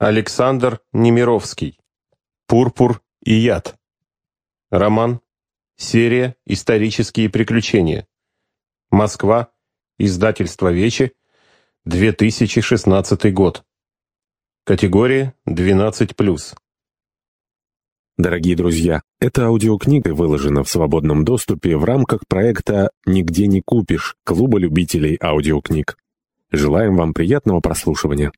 Александр Немировский. Пурпур и яд. Роман. Серия «Исторические приключения». Москва. Издательство «Вечи». 2016 год. Категория 12+. Дорогие друзья, эта аудиокнига выложена в свободном доступе в рамках проекта «Нигде не купишь» Клуба любителей аудиокниг. Желаем вам приятного прослушивания.